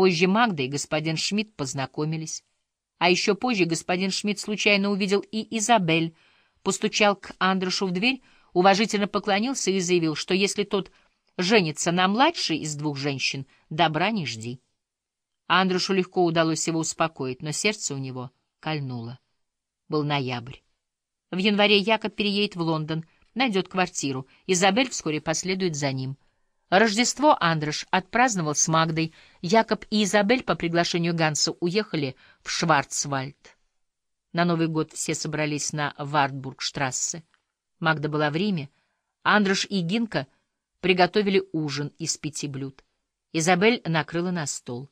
Позже Магда и господин Шмидт познакомились. А еще позже господин Шмидт случайно увидел и Изабель, постучал к Андрошу в дверь, уважительно поклонился и заявил, что если тот женится на младшей из двух женщин, добра не жди. Андрушу легко удалось его успокоить, но сердце у него кольнуло. Был ноябрь. В январе Якоб переедет в Лондон, найдет квартиру. Изабель вскоре последует за ним. Рождество Андрош отпраздновал с Магдой. Якоб и Изабель по приглашению Ганса уехали в Шварцвальд. На Новый год все собрались на Вартбургштрассе. Магда была в Риме. Андрош и Гинка приготовили ужин из пяти блюд. Изабель накрыла на стол.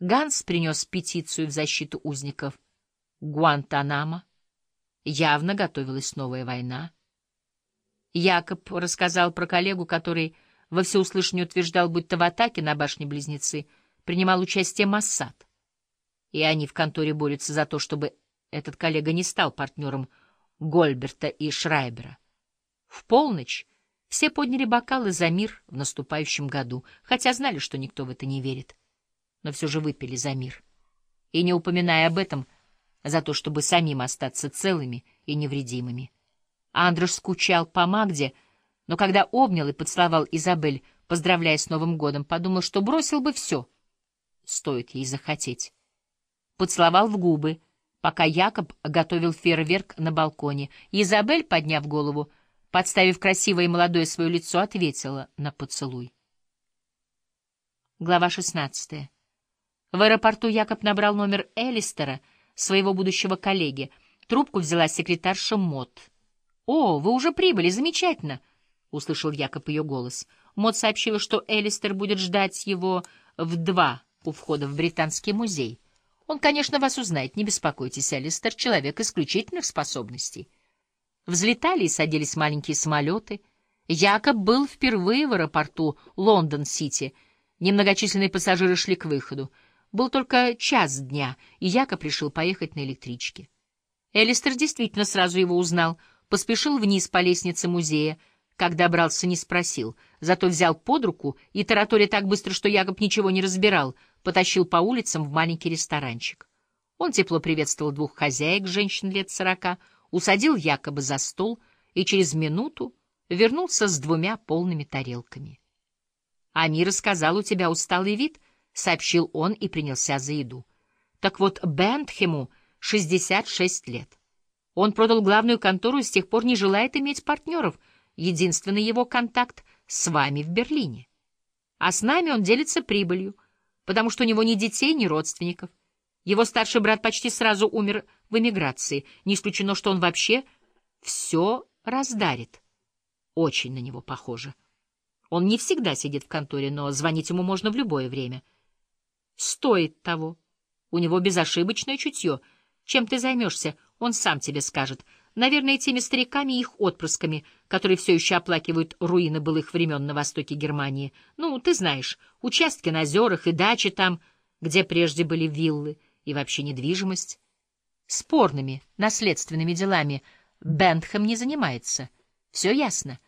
Ганс принес петицию в защиту узников Гуантанамо. Явно готовилась новая война. Якоб рассказал про коллегу, который во всеуслышание утверждал, будто в атаке на башни-близнецы принимал участие Массад. И они в конторе борются за то, чтобы этот коллега не стал партнером Гольберта и Шрайбера. В полночь все подняли бокалы за мир в наступающем году, хотя знали, что никто в это не верит но все же выпили за мир. И не упоминая об этом, за то, чтобы самим остаться целыми и невредимыми. Андрош скучал по Магде, но когда обнял и поцеловал Изабель, поздравляя с Новым годом, подумал, что бросил бы все, стоит ей захотеть. Поцеловал в губы, пока Якоб готовил фейерверк на балконе. Изабель, подняв голову, подставив красивое и молодое свое лицо, ответила на поцелуй. Глава шестнадцатая. В аэропорту Якоб набрал номер Элистера, своего будущего коллеги. Трубку взяла секретарша Мот. «О, вы уже прибыли, замечательно!» — услышал Якоб ее голос. Мот сообщила, что Элистер будет ждать его в два у входа в Британский музей. Он, конечно, вас узнает, не беспокойтесь, Элистер, человек исключительных способностей. Взлетали и садились маленькие самолеты. Якоб был впервые в аэропорту Лондон-Сити. Немногочисленные пассажиры шли к выходу. Был только час дня, и Якоб решил поехать на электричке. Элистер действительно сразу его узнал, поспешил вниз по лестнице музея, когда добрался, не спросил, зато взял под руку и, тараторя так быстро, что Якоб ничего не разбирал, потащил по улицам в маленький ресторанчик. Он тепло приветствовал двух хозяек, женщин лет сорока, усадил Якоба за стол и через минуту вернулся с двумя полными тарелками. — Амира сказал, у тебя усталый вид —— сообщил он и принялся за еду. Так вот, Бентхему 66 лет. Он продал главную контору и с тех пор не желает иметь партнеров. Единственный его контакт с вами в Берлине. А с нами он делится прибылью, потому что у него ни детей, ни родственников. Его старший брат почти сразу умер в эмиграции. Не исключено, что он вообще все раздарит. Очень на него похоже. Он не всегда сидит в конторе, но звонить ему можно в любое время — стоит того. У него безошибочное чутье. Чем ты займешься, он сам тебе скажет. Наверное, теми стариками и их отпрысками, которые все еще оплакивают руины былых времен на востоке Германии. Ну, ты знаешь, участки на озерах и дачи там, где прежде были виллы и вообще недвижимость. Спорными, наследственными делами Бентхэм не занимается. Все ясно.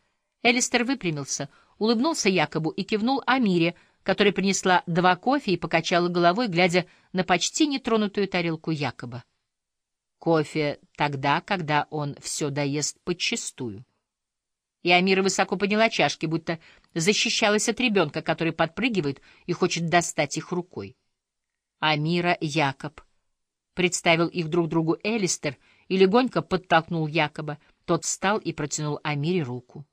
Элистер выпрямился, улыбнулся Якобу и кивнул Амире, которая принесла два кофе и покачала головой, глядя на почти нетронутую тарелку Якоба. Кофе тогда, когда он все доест подчистую. И Амира высоко подняла чашки, будто защищалась от ребенка, который подпрыгивает и хочет достать их рукой. Амира Якоб. Представил их друг другу Элистер и легонько подтолкнул Якоба. Тот встал и протянул Амире руку.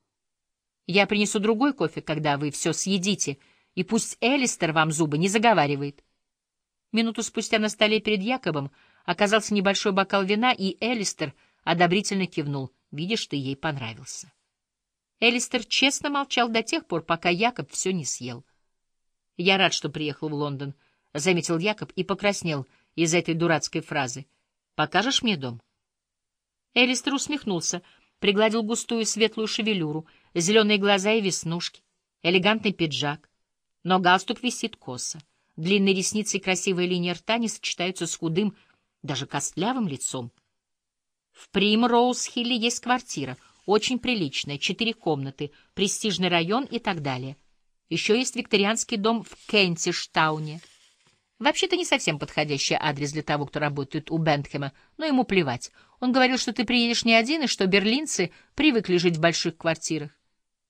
«Я принесу другой кофе, когда вы все съедите», и пусть Элистер вам зубы не заговаривает. Минуту спустя на столе перед Якобом оказался небольшой бокал вина, и Элистер одобрительно кивнул. Видишь, ты ей понравился. Элистер честно молчал до тех пор, пока Якоб все не съел. — Я рад, что приехал в Лондон, — заметил Якоб и покраснел из этой дурацкой фразы. — Покажешь мне дом? Элистер усмехнулся, пригладил густую светлую шевелюру, зеленые глаза и веснушки, элегантный пиджак. Но галстук висит косо. Длинные ресницы и красивая линия рта не сочетаются с худым, даже костлявым лицом. В Прим-Роуз-Хилле есть квартира, очень приличная, четыре комнаты, престижный район и так далее. Еще есть викторианский дом в Кентиштауне. Вообще-то не совсем подходящий адрес для того, кто работает у Бентхема, но ему плевать. Он говорил, что ты приедешь не один, и что берлинцы привыкли жить в больших квартирах.